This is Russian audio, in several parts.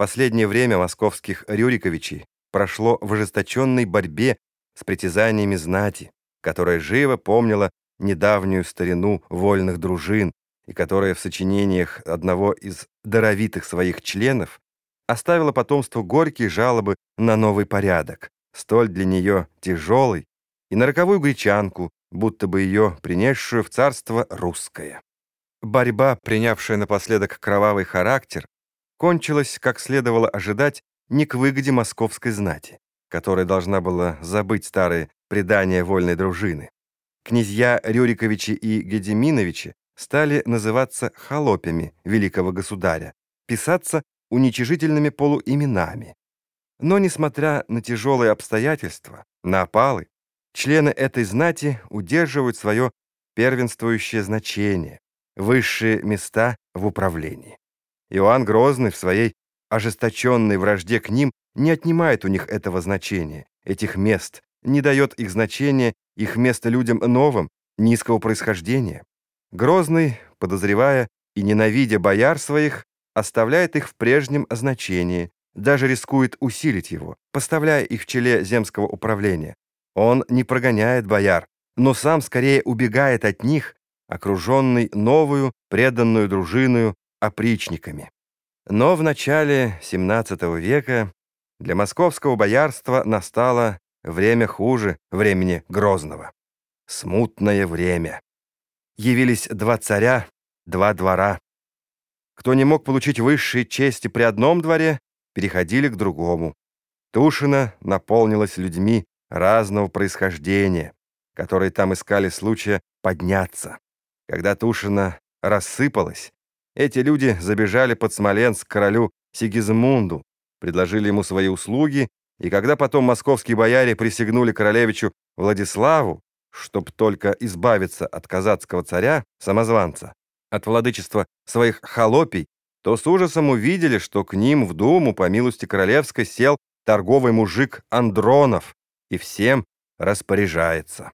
Последнее время московских Рюриковичей прошло в ожесточенной борьбе с притязаниями знати, которая живо помнила недавнюю старину вольных дружин и которая в сочинениях одного из даровитых своих членов оставила потомству горькие жалобы на новый порядок, столь для нее тяжелый, и на роковую гречанку, будто бы ее принесшую в царство русское. Борьба, принявшая напоследок кровавый характер, кончилась, как следовало ожидать, не к выгоде московской знати, которая должна была забыть старые предания вольной дружины. Князья Рюриковичи и Гедеминовичи стали называться холопями великого государя, писаться уничижительными полуименами. Но, несмотря на тяжелые обстоятельства, на опалы, члены этой знати удерживают свое первенствующее значение, высшие места в управлении. Иоанн Грозный в своей ожесточенной вражде к ним не отнимает у них этого значения, этих мест, не дает их значения, их место людям новым, низкого происхождения. Грозный, подозревая и ненавидя бояр своих, оставляет их в прежнем значении, даже рискует усилить его, поставляя их в челе земского управления. Он не прогоняет бояр, но сам скорее убегает от них, окруженный новую, преданную дружиною, опричниками. Но в начале XVII века для московского боярства настало время хуже времени Грозного. Смутное время. Явились два царя, два двора. Кто не мог получить высшие чести при одном дворе, переходили к другому. Тушина наполнилась людьми разного происхождения, которые там искали случая подняться. Когда Тушина рассыпалась, эти люди забежали под Смоленск к королю Сигизмунду, предложили ему свои услуги, и когда потом московские бояре присягнули королевичу Владиславу, чтоб только избавиться от казацкого царя, самозванца, от владычества своих холопий, то с ужасом увидели, что к ним в думу, по милости королевской, сел торговый мужик Андронов и всем распоряжается.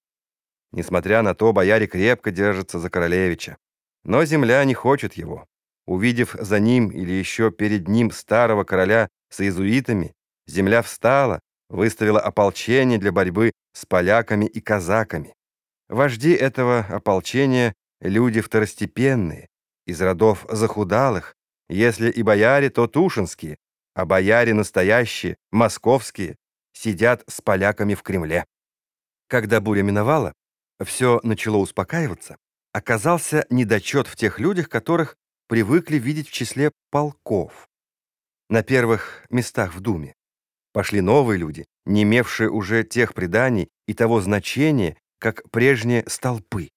Несмотря на то, бояре крепко держатся за королевича. Но земля не хочет его. Увидев за ним или еще перед ним старого короля с иезуитами, земля встала, выставила ополчение для борьбы с поляками и казаками. Вожди этого ополчения — люди второстепенные, из родов захудалых, если и бояре, то тушинские, а бояре настоящие, московские, сидят с поляками в Кремле. Когда буря миновала, все начало успокаиваться, оказался недочет в тех людях, которых привыкли видеть в числе полков. На первых местах в Думе пошли новые люди, не имевшие уже тех преданий и того значения, как прежние столпы.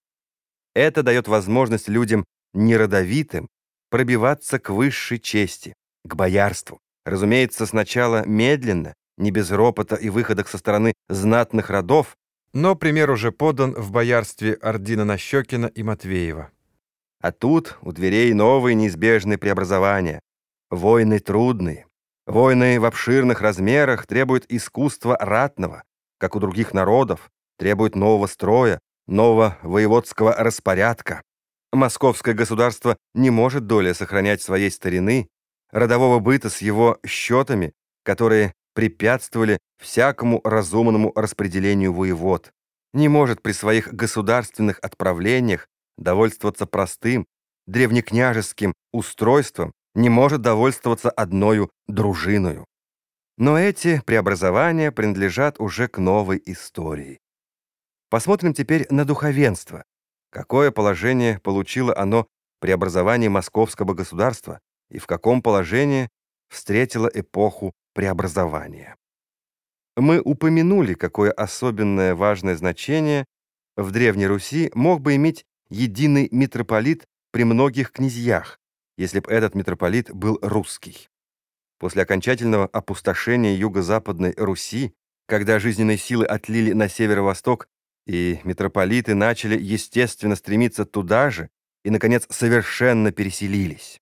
Это дает возможность людям неродовитым пробиваться к высшей чести, к боярству. Разумеется, сначала медленно, не без ропота и выходок со стороны знатных родов, но пример уже подан в боярстве Ордина Нащекина и Матвеева. А тут у дверей новые неизбежные преобразования. Войны трудные. Войны в обширных размерах требуют искусства ратного, как у других народов, требуют нового строя, нового воеводского распорядка. Московское государство не может доля сохранять своей старины, родового быта с его счетами, которые препятствовали всякому разумному распределению воевод, не может при своих государственных отправлениях довольствоваться простым, древнекняжеским устройством, не может довольствоваться одною дружиною. Но эти преобразования принадлежат уже к новой истории. Посмотрим теперь на духовенство. Какое положение получило оно при образовании московского государства и в каком положении встретило эпоху преобразования. Мы упомянули, какое особенное важное значение в Древней Руси мог бы иметь единый митрополит при многих князьях, если бы этот митрополит был русский. После окончательного опустошения юго-западной Руси, когда жизненные силы отлили на северо-восток, и митрополиты начали естественно стремиться туда же, и, наконец, совершенно переселились.